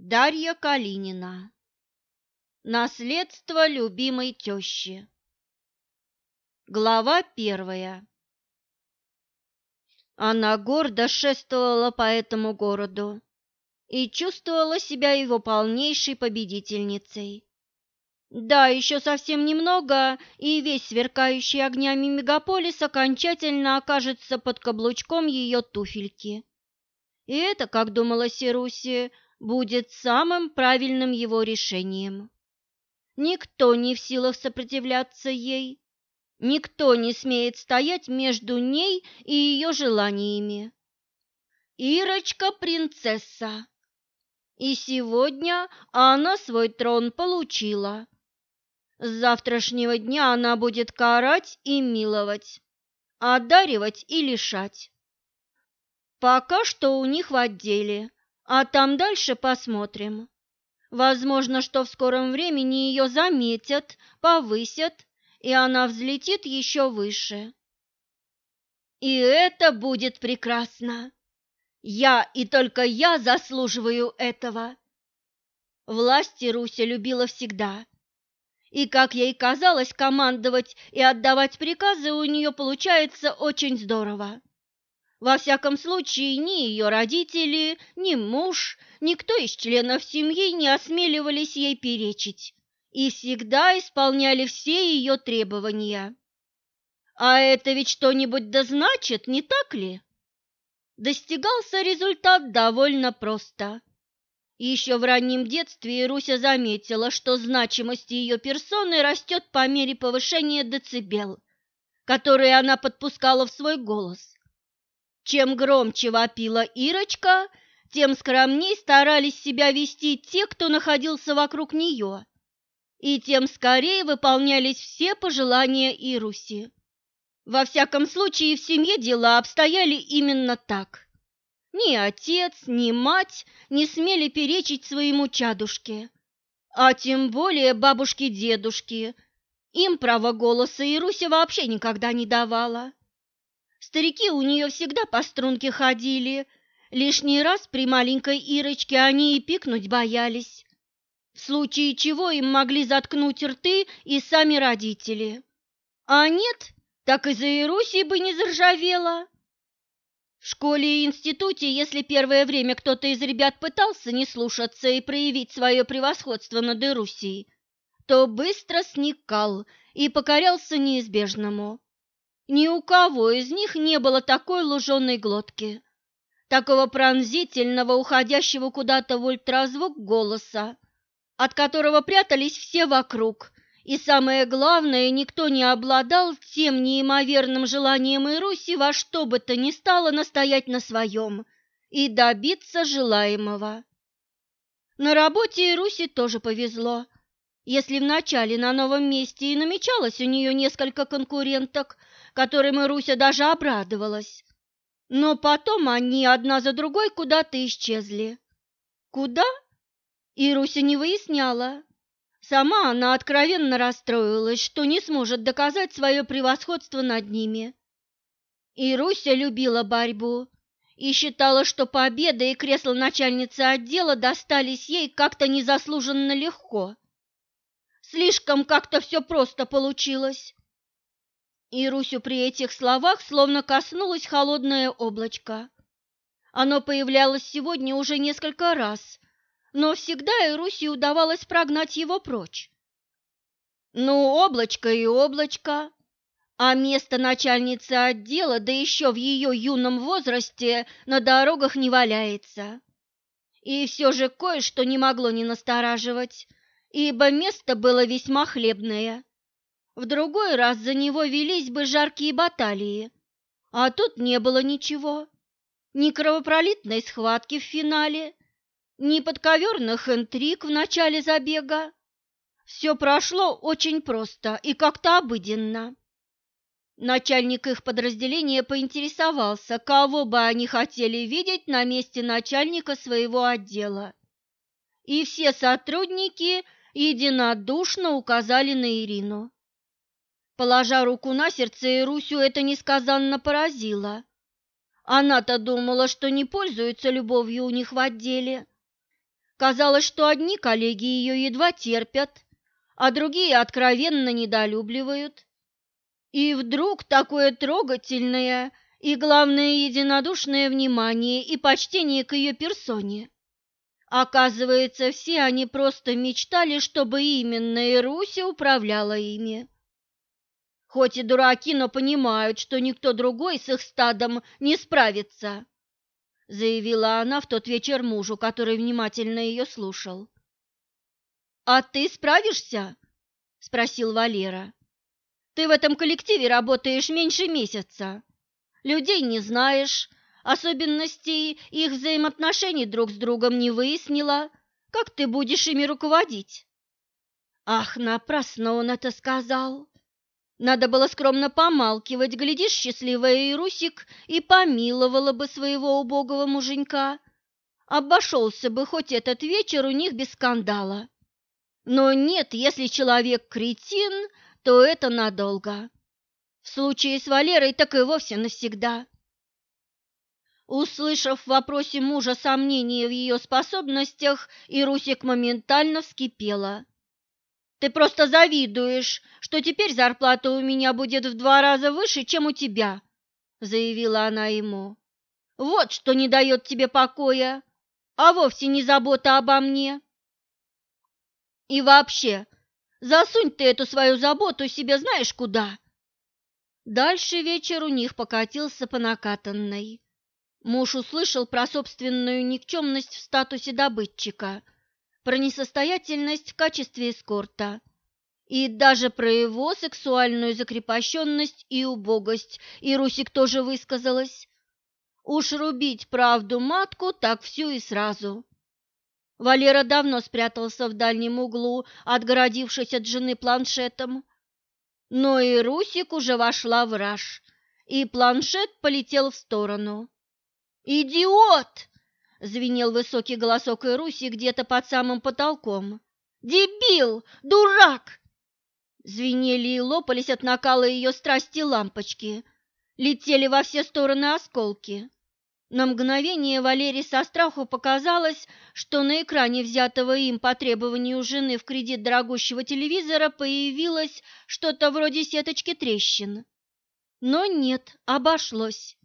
Дарья Калинина. Наследство любимой тещи. Глава первая. Она гордо шествовала по этому городу и чувствовала себя его полнейшей победительницей. Да, еще совсем немного, и весь сверкающий огнями мегаполис окончательно окажется под каблучком ее туфельки. И это, как думала Сируси, будет самым правильным его решением. Никто не в силах сопротивляться ей, никто не смеет стоять между ней и ее желаниями. Ирочка принцесса, и сегодня она свой трон получила. С завтрашнего дня она будет карать и миловать, одаривать и лишать. Пока что у них в отделе а там дальше посмотрим. Возможно, что в скором времени ее заметят, повысят, и она взлетит еще выше. И это будет прекрасно. Я и только я заслуживаю этого. Власти Руся любила всегда. И, как ей казалось, командовать и отдавать приказы у нее получается очень здорово. Во всяком случае, ни ее родители, ни муж, никто из членов семьи не осмеливались ей перечить и всегда исполняли все ее требования. А это ведь что-нибудь да значит, не так ли? Достигался результат довольно просто. Еще в раннем детстве Руся заметила, что значимость ее персоны растет по мере повышения децибел, которые она подпускала в свой голос. Чем громче вопила Ирочка, тем скромней старались себя вести те, кто находился вокруг нее, и тем скорее выполнялись все пожелания Ируси. Во всяком случае, в семье дела обстояли именно так. Ни отец, ни мать не смели перечить своему чадушке, а тем более бабушке-дедушке. Им право голоса Ируся вообще никогда не давала. Старики у нее всегда по струнке ходили. Лишний раз при маленькой Ирочке они и пикнуть боялись. В случае чего им могли заткнуть рты и сами родители. А нет, так и за Ирусей бы не заржавела. В школе и институте, если первое время кто-то из ребят пытался не слушаться и проявить свое превосходство над Ирусей, то быстро сникал и покорялся неизбежному. Ни у кого из них не было такой луженой глотки, такого пронзительного, уходящего куда-то в ультразвук голоса, от которого прятались все вокруг, и самое главное, никто не обладал тем неимоверным желанием Ируси во что бы то ни стало настоять на своем и добиться желаемого. На работе Ируси тоже повезло. Если вначале на новом месте и намечалось у нее несколько конкуренток, которым Руся даже обрадовалась. Но потом они одна за другой куда-то исчезли. Куда? И Руся не выясняла. Сама она откровенно расстроилась, что не сможет доказать свое превосходство над ними. И Руся любила борьбу и считала, что победа и кресло начальницы отдела достались ей как-то незаслуженно легко. Слишком как-то все просто получилось. И Русю при этих словах словно коснулось холодное облачко. Оно появлялось сегодня уже несколько раз, но всегда и Руси удавалось прогнать его прочь. Ну, облачко и облачко, а место начальницы отдела, да еще в ее юном возрасте, на дорогах не валяется. И все же кое-что не могло не настораживать, ибо место было весьма хлебное. В другой раз за него велись бы жаркие баталии, а тут не было ничего. Ни кровопролитной схватки в финале, ни подковерных интриг в начале забега. Все прошло очень просто и как-то обыденно. Начальник их подразделения поинтересовался, кого бы они хотели видеть на месте начальника своего отдела. И все сотрудники единодушно указали на Ирину. Положа руку на сердце, Ирусю это несказанно поразило. Она-то думала, что не пользуется любовью у них в отделе. Казалось, что одни коллеги ее едва терпят, а другие откровенно недолюбливают. И вдруг такое трогательное и, главное, единодушное внимание и почтение к ее персоне. Оказывается, все они просто мечтали, чтобы именно Ируся управляла ими. Хоть и дураки, но понимают, что никто другой с их стадом не справится, заявила она в тот вечер мужу, который внимательно ее слушал. А ты справишься? спросил Валера. Ты в этом коллективе работаешь меньше месяца. Людей не знаешь, особенностей их взаимоотношений друг с другом не выяснила. Как ты будешь ими руководить? Ах, напрасно он это сказал. Надо было скромно помалкивать, глядишь, счастливая Ирусик и помиловала бы своего убогого муженька. Обошелся бы хоть этот вечер у них без скандала. Но нет, если человек кретин, то это надолго. В случае с Валерой так и вовсе навсегда. Услышав в вопросе мужа сомнения в ее способностях, Ирусик моментально вскипела. Ты просто завидуешь, что теперь зарплата у меня будет в два раза выше, чем у тебя, заявила она ему. Вот что не дает тебе покоя, а вовсе не забота обо мне. И вообще, засунь ты эту свою заботу себе знаешь куда. Дальше вечер у них покатился по накатанной. Муж услышал про собственную никчемность в статусе добытчика – про несостоятельность в качестве эскорта и даже про его сексуальную закрепощенность и убогость, и Русик тоже высказалась. Уж рубить правду матку, так всю и сразу. Валера давно спрятался в дальнем углу, отгородившись от жены планшетом. Но и Русик уже вошла в раж, и планшет полетел в сторону. «Идиот!» Звенел высокий голосок Ируси где-то под самым потолком. «Дебил! Дурак!» Звенели и лопались от накала ее страсти лампочки. Летели во все стороны осколки. На мгновение Валерий со страху показалось, что на экране взятого им по требованию жены в кредит дорогущего телевизора появилось что-то вроде сеточки трещин. Но нет, обошлось.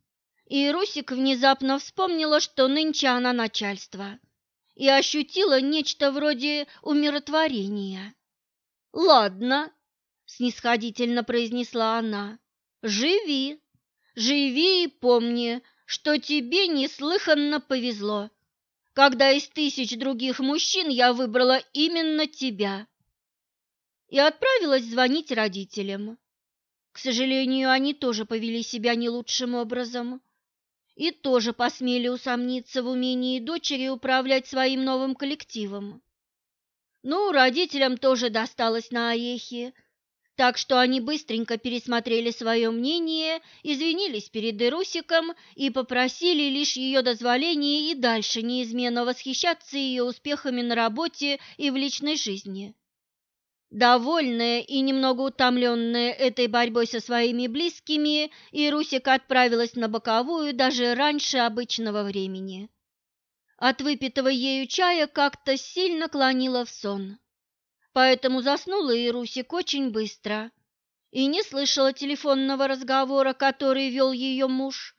И Русик внезапно вспомнила, что нынче она начальство, и ощутила нечто вроде умиротворения. «Ладно», — снисходительно произнесла она, — «живи, живи и помни, что тебе неслыханно повезло, когда из тысяч других мужчин я выбрала именно тебя». И отправилась звонить родителям. К сожалению, они тоже повели себя не лучшим образом и тоже посмели усомниться в умении дочери управлять своим новым коллективом. Ну, родителям тоже досталось на орехи, так что они быстренько пересмотрели свое мнение, извинились перед Ирусиком и попросили лишь ее дозволения и дальше неизменно восхищаться ее успехами на работе и в личной жизни. Довольная и немного утомленная этой борьбой со своими близкими, Ирусика отправилась на боковую даже раньше обычного времени. От выпитого ею чая как-то сильно клонила в сон. Поэтому заснула Ирусик очень быстро и не слышала телефонного разговора, который вел ее муж.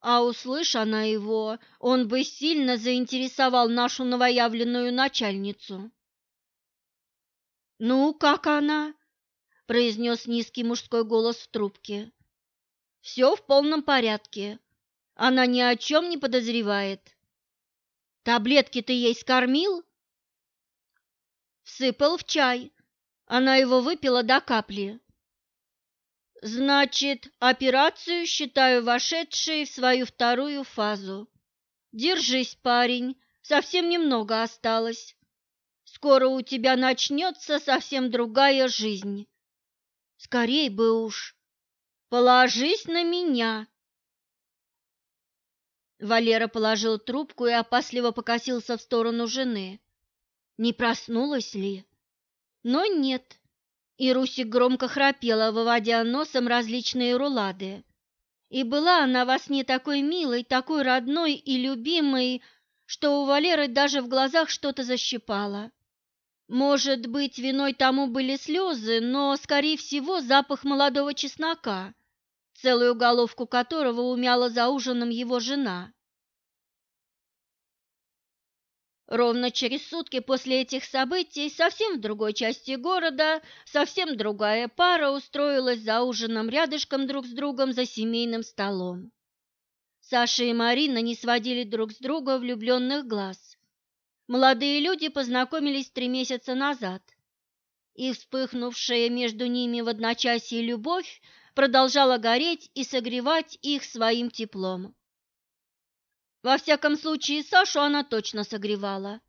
А услышь она его, он бы сильно заинтересовал нашу новоявленную начальницу. «Ну, как она?» – произнес низкий мужской голос в трубке. «Все в полном порядке. Она ни о чем не подозревает. Таблетки ты ей скормил?» Всыпал в чай. Она его выпила до капли. «Значит, операцию считаю вошедшей в свою вторую фазу. Держись, парень, совсем немного осталось». Скоро у тебя начнется совсем другая жизнь. Скорей бы уж. Положись на меня. Валера положил трубку и опасливо покосился в сторону жены. Не проснулась ли? Но нет. И Русик громко храпела, выводя носом различные рулады. И была она во сне такой милой, такой родной и любимой, что у Валеры даже в глазах что-то защипало. Может быть, виной тому были слезы, но, скорее всего, запах молодого чеснока, целую головку которого умяла за ужином его жена. Ровно через сутки после этих событий совсем в другой части города совсем другая пара устроилась за ужином рядышком друг с другом за семейным столом. Саша и Марина не сводили друг с друга влюбленных глаз. Молодые люди познакомились три месяца назад, и вспыхнувшая между ними в одночасье любовь продолжала гореть и согревать их своим теплом. Во всяком случае, Сашу она точно согревала.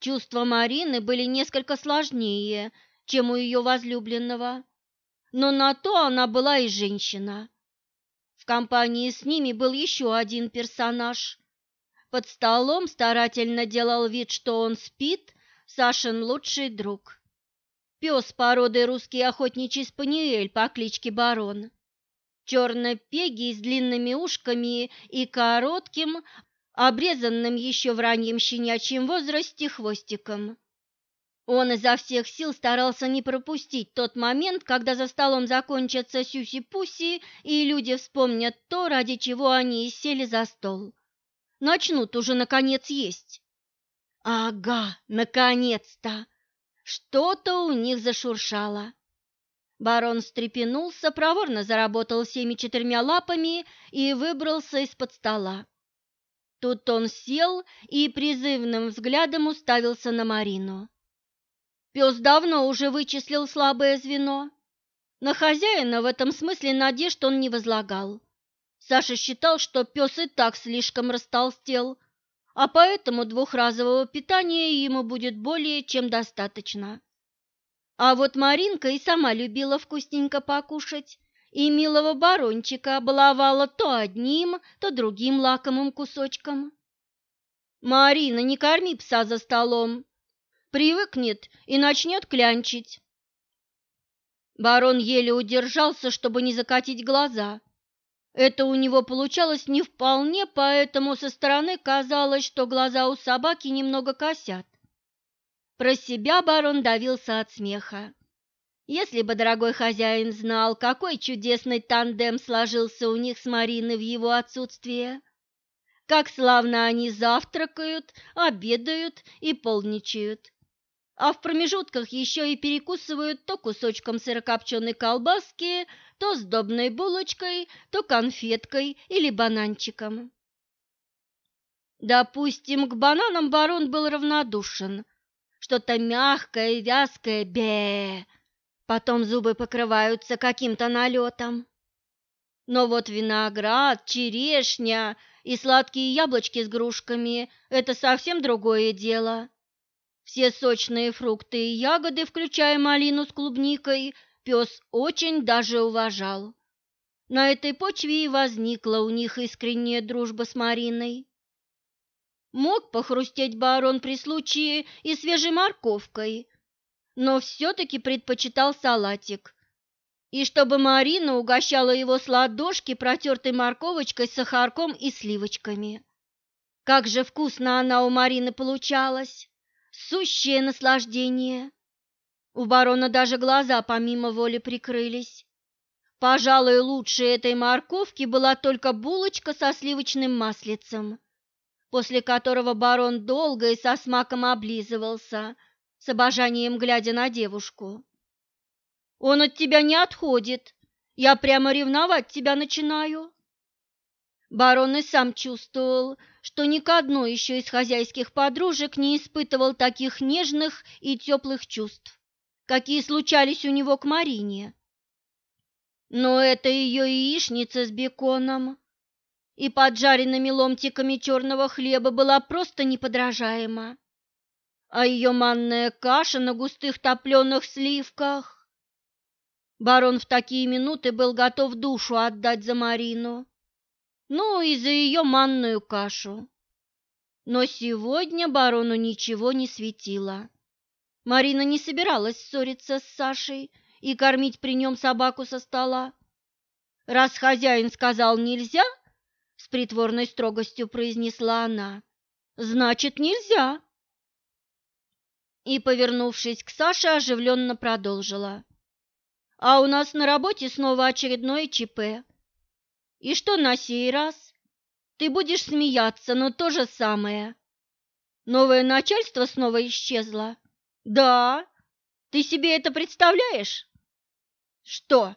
Чувства Марины были несколько сложнее, чем у ее возлюбленного, но на то она была и женщина. В компании с ними был еще один персонаж. Под столом старательно делал вид, что он спит, Сашин лучший друг. Пес породы русский охотничий спаниель по кличке Барон черно-пегий с длинными ушками и коротким, обрезанным еще в раннем щенячьем возрасте хвостиком. Он изо всех сил старался не пропустить тот момент, когда за столом закончатся сюси-пуси, и люди вспомнят то, ради чего они сели за стол. Начнут уже, наконец, есть. Ага, наконец-то! Что-то у них зашуршало. Барон встрепенулся, проворно заработал всеми четырьмя лапами и выбрался из-под стола. Тут он сел и призывным взглядом уставился на Марину. Пес давно уже вычислил слабое звено. На хозяина в этом смысле надежд он не возлагал. Саша считал, что пес и так слишком растолстел, а поэтому двухразового питания ему будет более чем достаточно. А вот Маринка и сама любила вкусненько покушать, и милого барончика баловала то одним, то другим лакомым кусочком. «Марина, не корми пса за столом!» Привыкнет и начнет клянчить. Барон еле удержался, чтобы не закатить глаза. Это у него получалось не вполне, поэтому со стороны казалось, что глаза у собаки немного косят. Про себя барон давился от смеха. Если бы дорогой хозяин знал, какой чудесный тандем сложился у них с Мариной в его отсутствие. Как славно они завтракают, обедают и полничают. А в промежутках еще и перекусывают то кусочком сырокопченой колбаски, то сдобной булочкой, то конфеткой или бананчиком. Допустим, к бананам барон был равнодушен, что-то мягкое, вязкое, бе. Потом зубы покрываются каким-то налетом. Но вот виноград, черешня и сладкие яблочки с грушками – это совсем другое дело. Все сочные фрукты и ягоды, включая малину с клубникой, пес очень даже уважал. На этой почве и возникла у них искренняя дружба с Мариной. Мог похрустеть барон при случае и свежей морковкой, но все-таки предпочитал салатик. И чтобы Марина угощала его с ладошки протертой морковочкой с сахарком и сливочками. Как же вкусно она у Марины получалась! Сущее наслаждение! У барона даже глаза помимо воли прикрылись. Пожалуй, лучше этой морковки была только булочка со сливочным маслицем после которого барон долго и со смаком облизывался, с обожанием глядя на девушку. «Он от тебя не отходит, я прямо ревновать тебя начинаю». Барон и сам чувствовал, что ни к одной еще из хозяйских подружек не испытывал таких нежных и теплых чувств, какие случались у него к Марине. Но это ее яичница с беконом, и поджаренными ломтиками черного хлеба была просто неподражаема. А ее манная каша на густых топленых сливках. Барон в такие минуты был готов душу отдать за Марину, ну и за ее манную кашу. Но сегодня барону ничего не светило. Марина не собиралась ссориться с Сашей и кормить при нем собаку со стола. Раз хозяин сказал нельзя, с притворной строгостью произнесла она. Значит, нельзя. И, повернувшись к Саше, оживленно продолжила. А у нас на работе снова очередное ЧП. И что на сей раз? Ты будешь смеяться, но то же самое. Новое начальство снова исчезло. Да. Ты себе это представляешь? Что?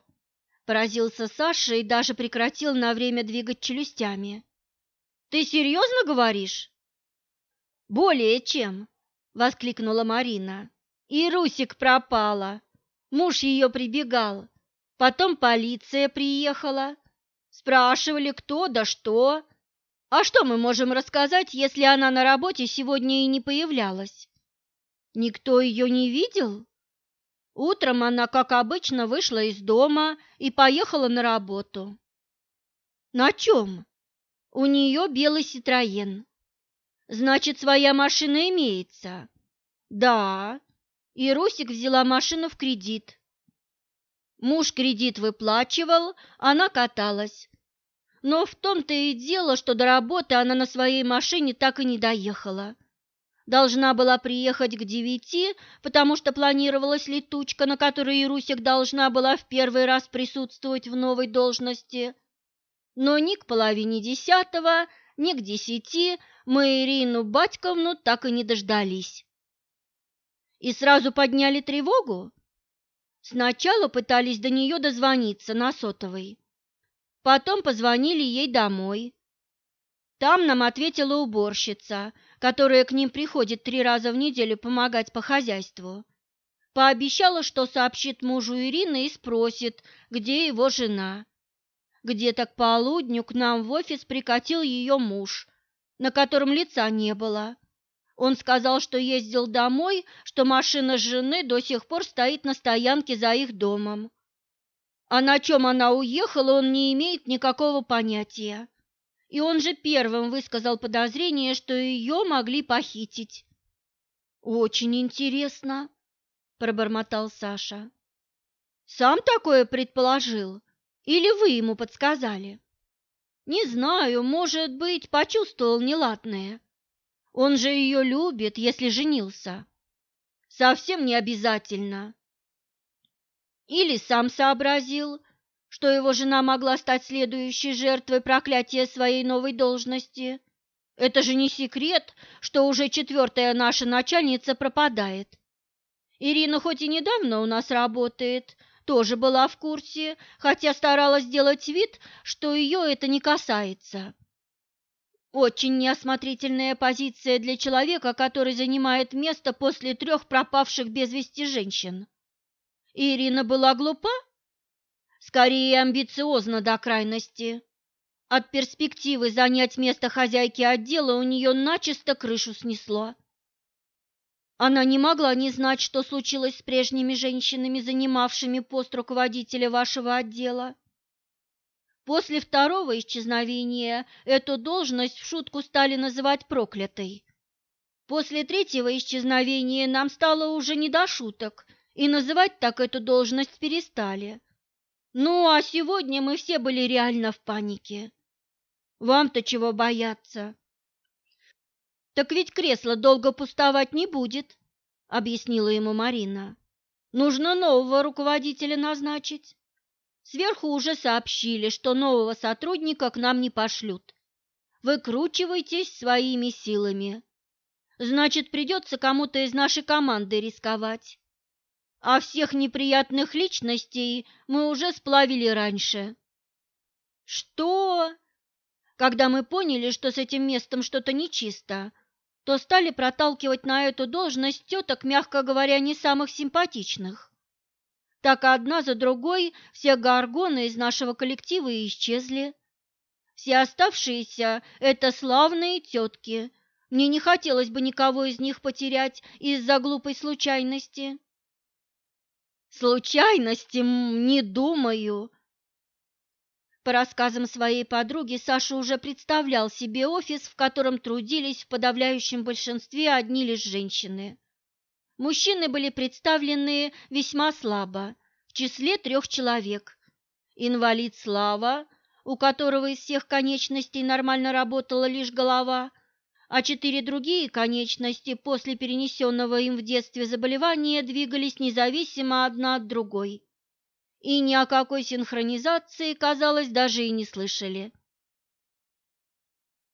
Поразился Саша и даже прекратил на время двигать челюстями. Ты серьезно говоришь? Более чем, воскликнула Марина. И Русик пропала. Муж ее прибегал. Потом полиция приехала. Спрашивали, кто да что. А что мы можем рассказать, если она на работе сегодня и не появлялась? Никто ее не видел? Утром она, как обычно, вышла из дома и поехала на работу. На чем? У нее белый Ситроен. Значит, своя машина имеется? Да. И Русик взяла машину в кредит. Муж кредит выплачивал, она каталась. Но в том-то и дело, что до работы она на своей машине так и не доехала. Должна была приехать к девяти, потому что планировалась летучка, на которой Ирусик должна была в первый раз присутствовать в новой должности. Но ни к половине десятого, ни к десяти мы Ирину Батьковну так и не дождались. И сразу подняли тревогу? Сначала пытались до нее дозвониться на сотовой. Потом позвонили ей домой. Там нам ответила уборщица, которая к ним приходит три раза в неделю помогать по хозяйству. Пообещала, что сообщит мужу Ирины и спросит, где его жена. Где-то к полудню к нам в офис прикатил ее муж, на котором лица не было. Он сказал, что ездил домой, что машина жены до сих пор стоит на стоянке за их домом. А на чем она уехала, он не имеет никакого понятия и он же первым высказал подозрение, что ее могли похитить. «Очень интересно», – пробормотал Саша. «Сам такое предположил? Или вы ему подсказали?» «Не знаю, может быть, почувствовал неладное. Он же ее любит, если женился. Совсем не обязательно. Или сам сообразил, что его жена могла стать следующей жертвой проклятия своей новой должности. Это же не секрет, что уже четвертая наша начальница пропадает. Ирина хоть и недавно у нас работает, тоже была в курсе, хотя старалась сделать вид, что ее это не касается. Очень неосмотрительная позиция для человека, который занимает место после трех пропавших без вести женщин. Ирина была глупа? скорее амбициозно до крайности. От перспективы занять место хозяйки отдела у нее начисто крышу снесло. Она не могла не знать, что случилось с прежними женщинами, занимавшими пост руководителя вашего отдела. После второго исчезновения эту должность в шутку стали называть проклятой. После третьего исчезновения нам стало уже не до шуток, и называть так эту должность перестали. Ну, а сегодня мы все были реально в панике. Вам-то чего бояться? Так ведь кресло долго пустовать не будет, объяснила ему Марина. Нужно нового руководителя назначить. Сверху уже сообщили, что нового сотрудника к нам не пошлют. Выкручивайтесь своими силами. Значит, придется кому-то из нашей команды рисковать а всех неприятных личностей мы уже сплавили раньше. Что? Когда мы поняли, что с этим местом что-то нечисто, то стали проталкивать на эту должность теток, мягко говоря, не самых симпатичных. Так одна за другой все горгоны из нашего коллектива исчезли. Все оставшиеся – это славные тетки. Мне не хотелось бы никого из них потерять из-за глупой случайности. Случайности не думаю. По рассказам своей подруги, Саша уже представлял себе офис, в котором трудились в подавляющем большинстве одни лишь женщины. Мужчины были представлены весьма слабо, в числе трех человек. Инвалид Слава, у которого из всех конечностей нормально работала лишь голова, а четыре другие конечности после перенесенного им в детстве заболевания двигались независимо одна от другой. И ни о какой синхронизации, казалось, даже и не слышали.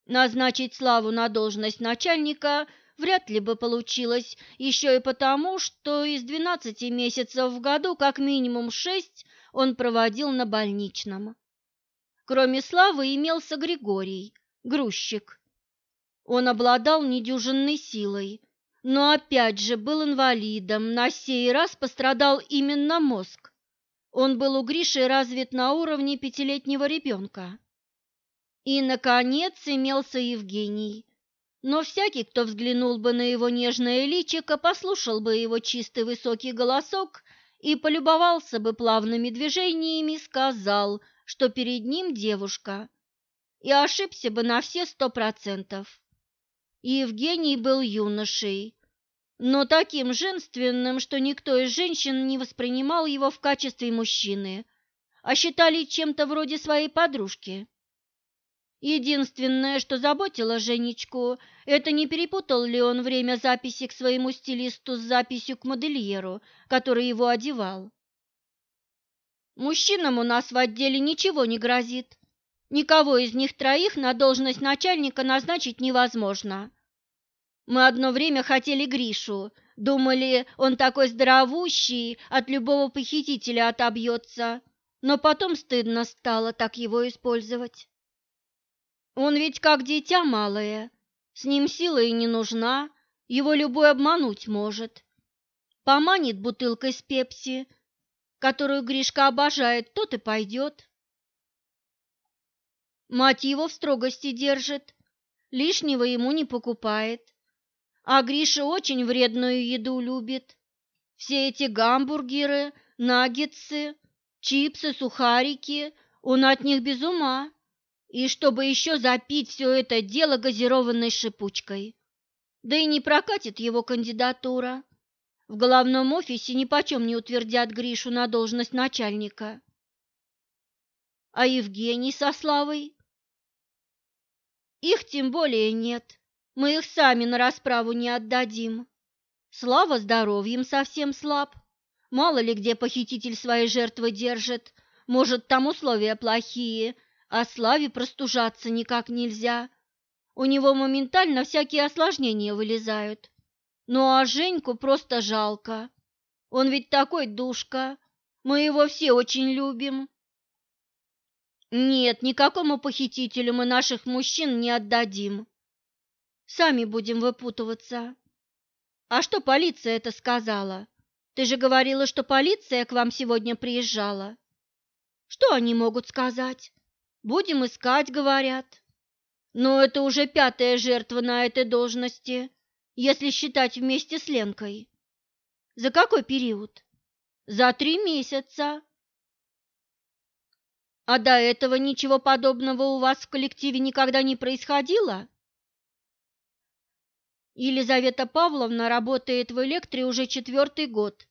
Назначить Славу на должность начальника вряд ли бы получилось, еще и потому, что из 12 месяцев в году как минимум шесть он проводил на больничном. Кроме Славы имелся Григорий, грузчик. Он обладал недюжинной силой, но опять же был инвалидом, на сей раз пострадал именно мозг. Он был у Гриши развит на уровне пятилетнего ребенка. И, наконец, имелся Евгений. Но всякий, кто взглянул бы на его нежное личико, послушал бы его чистый высокий голосок и полюбовался бы плавными движениями, сказал, что перед ним девушка, и ошибся бы на все сто процентов. Евгений был юношей, но таким женственным, что никто из женщин не воспринимал его в качестве мужчины, а считали чем-то вроде своей подружки. Единственное, что заботило Женечку, это не перепутал ли он время записи к своему стилисту с записью к модельеру, который его одевал. Мужчинам у нас в отделе ничего не грозит. Никого из них троих на должность начальника назначить невозможно. Мы одно время хотели Гришу, думали, он такой здоровущий, от любого похитителя отобьется, но потом стыдно стало так его использовать. Он ведь как дитя малое, с ним сила и не нужна, его любой обмануть может. Поманит бутылкой с пепси, которую Гришка обожает, тот и пойдет. Мать его в строгости держит, лишнего ему не покупает. А Гриша очень вредную еду любит. Все эти гамбургеры, наггетсы, чипсы, сухарики, он от них без ума и чтобы еще запить все это дело газированной шипучкой. Да и не прокатит его кандидатура. В головном офисе ни почем не утвердят Гришу на должность начальника. А Евгений со Славой? Их тем более нет. Мы их сами на расправу не отдадим. Слава здоровьем совсем слаб. Мало ли где похититель своей жертвы держит. Может, там условия плохие – а Славе простужаться никак нельзя. У него моментально всякие осложнения вылезают. Ну а Женьку просто жалко. Он ведь такой душка. Мы его все очень любим. Нет, никакому похитителю мы наших мужчин не отдадим. Сами будем выпутываться. А что полиция это сказала? Ты же говорила, что полиция к вам сегодня приезжала. Что они могут сказать? Будем искать, говорят. Но это уже пятая жертва на этой должности, если считать вместе с Ленкой. За какой период? За три месяца. А до этого ничего подобного у вас в коллективе никогда не происходило? Елизавета Павловна работает в электре уже четвертый год.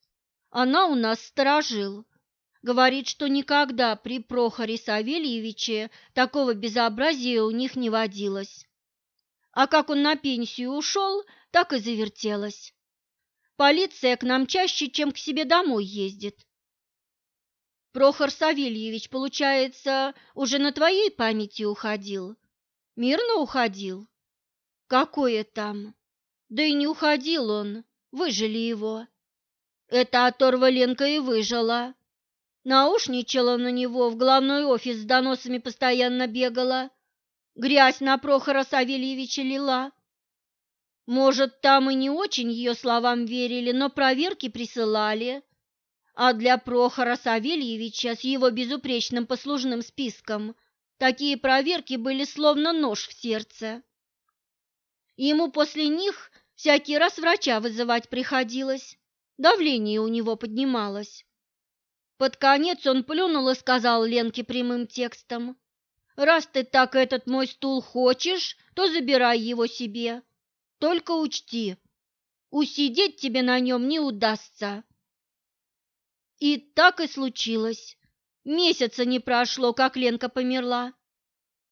Она у нас сторожил. Говорит, что никогда при Прохоре Савельевиче такого безобразия у них не водилось. А как он на пенсию ушел, так и завертелось. Полиция к нам чаще, чем к себе домой ездит. Прохор Савельевич, получается, уже на твоей памяти уходил? Мирно уходил? Какое там? Да и не уходил он, выжили его. Это оторва Ленка и выжила. Наушничала на него, в главной офис с доносами постоянно бегала. Грязь на Прохора Савельевича лила. Может, там и не очень ее словам верили, но проверки присылали. А для Прохора Савельевича с его безупречным послужным списком такие проверки были словно нож в сердце. Ему после них всякий раз врача вызывать приходилось, давление у него поднималось. Под конец он плюнул и сказал Ленке прямым текстом, «Раз ты так этот мой стул хочешь, то забирай его себе. Только учти, усидеть тебе на нем не удастся». И так и случилось. Месяца не прошло, как Ленка померла.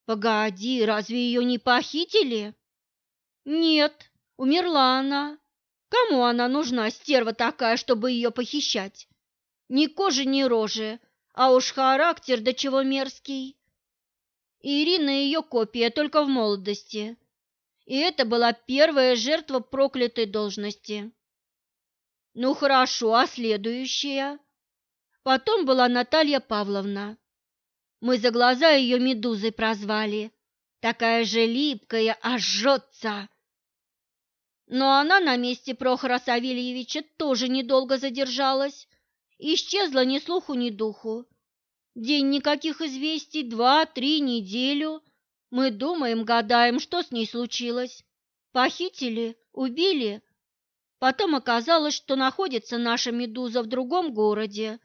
Погоди, разве ее не похитили? Нет, умерла она. Кому она нужна, стерва такая, чтобы ее похищать? Ни кожи, ни рожи, а уж характер до чего мерзкий. Ирина ее копия, только в молодости. И это была первая жертва проклятой должности. Ну хорошо, а следующая? Потом была Наталья Павловна. Мы за глаза ее медузой прозвали. Такая же липкая, аж жжется. Но она на месте Прохора Савельевича тоже недолго задержалась. Исчезла ни слуху, ни духу. День никаких известий, два-три неделю. Мы думаем, гадаем, что с ней случилось. Похитили, убили. Потом оказалось, что находится наша медуза в другом городе,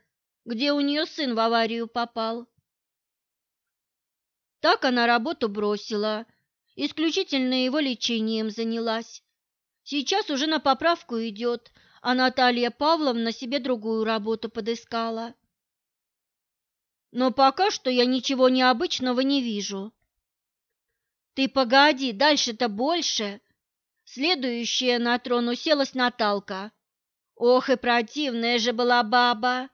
где у нее сын в аварию попал. Так она работу бросила, исключительно его лечением занялась. Сейчас уже на поправку идет, а Наталья Павловна себе другую работу подыскала. Но пока что я ничего необычного не вижу. Ты погоди, дальше-то больше. Следующая на трон уселась Наталка. Ох и противная же была баба.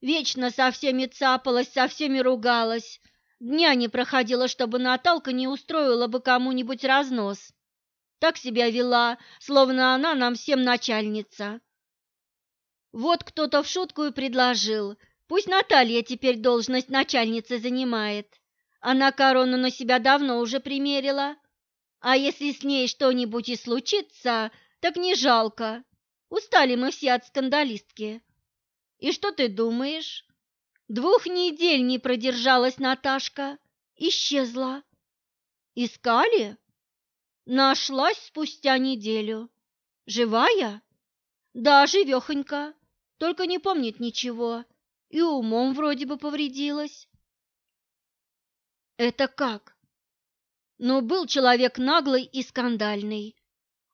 Вечно со всеми цапалась, со всеми ругалась. Дня не проходило, чтобы Наталка не устроила бы кому-нибудь разнос. Так себя вела, словно она нам всем начальница. Вот кто-то в шутку и предложил, пусть Наталья теперь должность начальницы занимает. Она корону на себя давно уже примерила. А если с ней что-нибудь и случится, так не жалко. Устали мы все от скандалистки. И что ты думаешь? Двух недель не продержалась Наташка, исчезла. Искали? Нашлась спустя неделю. Живая? Да, живехонька, только не помнит ничего и умом вроде бы повредилась. Это как? Но был человек наглый и скандальный.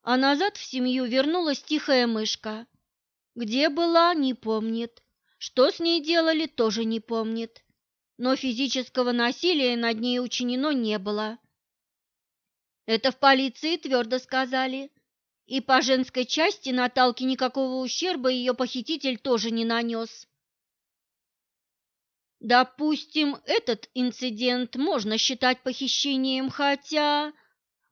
А назад в семью вернулась тихая мышка. Где была, не помнит. Что с ней делали, тоже не помнит. Но физического насилия над ней учинено не было. Это в полиции твердо сказали. И по женской части Наталке никакого ущерба ее похититель тоже не нанес. Допустим, этот инцидент можно считать похищением, хотя,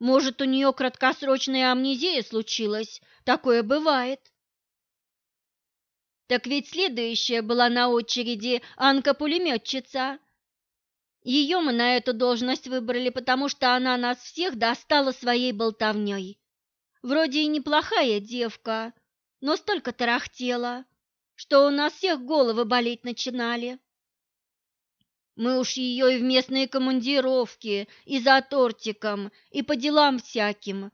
может, у нее краткосрочная амнезия случилась, такое бывает. Так ведь следующая была на очереди Анка-пулеметчица. Ее мы на эту должность выбрали, потому что она нас всех достала своей болтовней. Вроде и неплохая девка, но столько тарахтела, что у нас всех головы болеть начинали. Мы уж ее и в местные командировки, и за тортиком, и по делам всяким.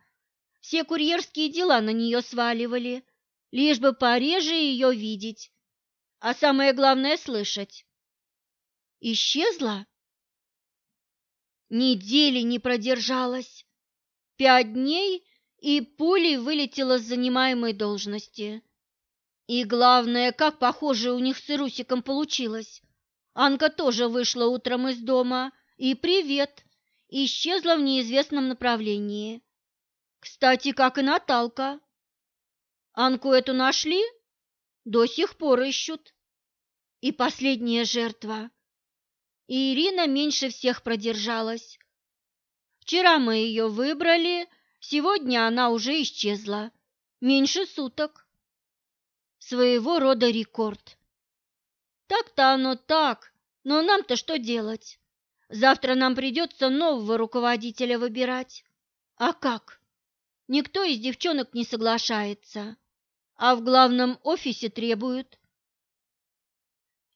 Все курьерские дела на нее сваливали, лишь бы пореже ее видеть, а самое главное слышать. Исчезла? Недели не продержалась. Пять дней и пулей вылетела с занимаемой должности. И главное, как похоже у них с Ирусиком получилось. Анка тоже вышла утром из дома и привет, исчезла в неизвестном направлении. Кстати, как и Наталка. Анку эту нашли? До сих пор ищут. И последняя жертва. И Ирина меньше всех продержалась. Вчера мы ее выбрали, сегодня она уже исчезла. Меньше суток. Своего рода рекорд. Так-то оно так, но нам-то что делать? Завтра нам придется нового руководителя выбирать. А как? Никто из девчонок не соглашается, а в главном офисе требуют.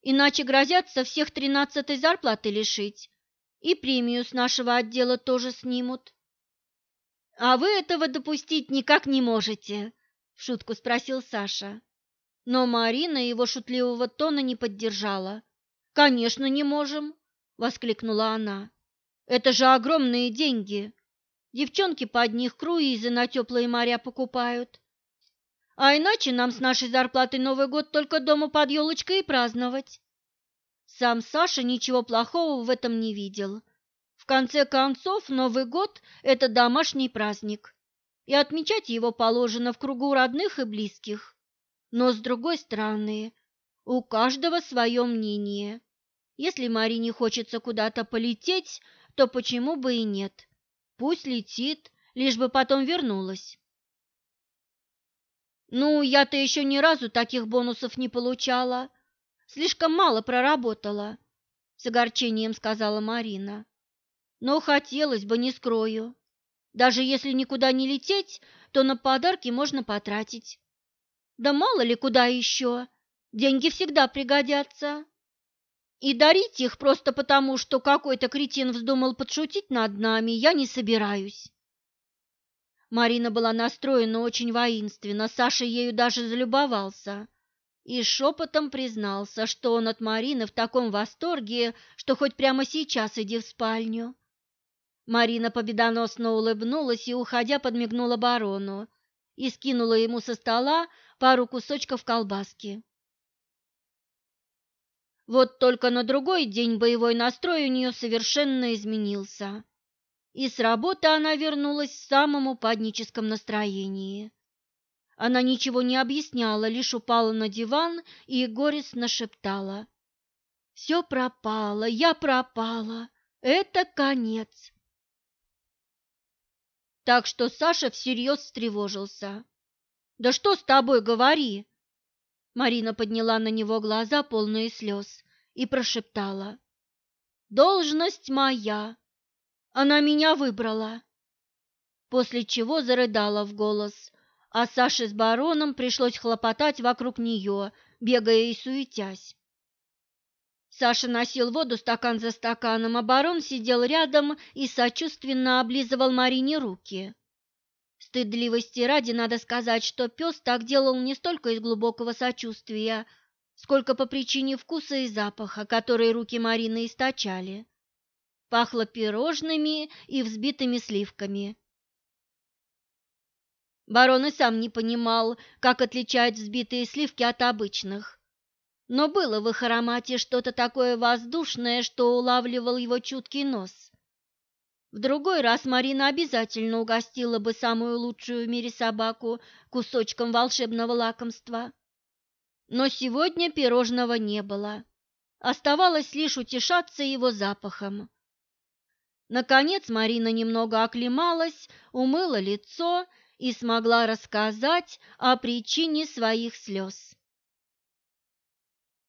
Иначе грозятся всех тринадцатой зарплаты лишить, и премию с нашего отдела тоже снимут. А вы этого допустить никак не можете, в шутку спросил Саша. Но Марина его шутливого тона не поддержала. «Конечно, не можем!» – воскликнула она. «Это же огромные деньги! Девчонки под них круизы на теплые моря покупают. А иначе нам с нашей зарплатой Новый год только дома под елочкой и праздновать». Сам Саша ничего плохого в этом не видел. В конце концов, Новый год – это домашний праздник. и отмечать его положено в кругу родных и близких. Но, с другой стороны, у каждого свое мнение. Если Марине хочется куда-то полететь, то почему бы и нет? Пусть летит, лишь бы потом вернулась. Ну, я-то еще ни разу таких бонусов не получала. Слишком мало проработала, с огорчением сказала Марина. Но хотелось бы, не скрою. Даже если никуда не лететь, то на подарки можно потратить. Да мало ли куда еще, деньги всегда пригодятся. И дарить их просто потому, что какой-то кретин вздумал подшутить над нами, я не собираюсь. Марина была настроена очень воинственно, Саша ею даже залюбовался и шепотом признался, что он от Марины в таком восторге, что хоть прямо сейчас иди в спальню. Марина победоносно улыбнулась и, уходя, подмигнула барону и скинула ему со стола пару кусочков колбаски. Вот только на другой день боевой настрой у нее совершенно изменился, и с работы она вернулась в самом упадническом настроении. Она ничего не объясняла, лишь упала на диван и горестно шептала. «Все пропало, я пропала, это конец!» Так что Саша всерьез встревожился. «Да что с тобой, говори!» Марина подняла на него глаза, полные слез, и прошептала. «Должность моя. Она меня выбрала». После чего зарыдала в голос, а Саше с бароном пришлось хлопотать вокруг нее, бегая и суетясь. Саша носил воду стакан за стаканом, а барон сидел рядом и сочувственно облизывал Марине руки. Стыдливости ради надо сказать, что пес так делал не столько из глубокого сочувствия, сколько по причине вкуса и запаха, которые руки Марины источали. Пахло пирожными и взбитыми сливками. Барон и сам не понимал, как отличать взбитые сливки от обычных. Но было в их аромате что-то такое воздушное, что улавливал его чуткий нос. В другой раз Марина обязательно угостила бы самую лучшую в мире собаку кусочком волшебного лакомства. Но сегодня пирожного не было. Оставалось лишь утешаться его запахом. Наконец Марина немного оклемалась, умыла лицо и смогла рассказать о причине своих слез.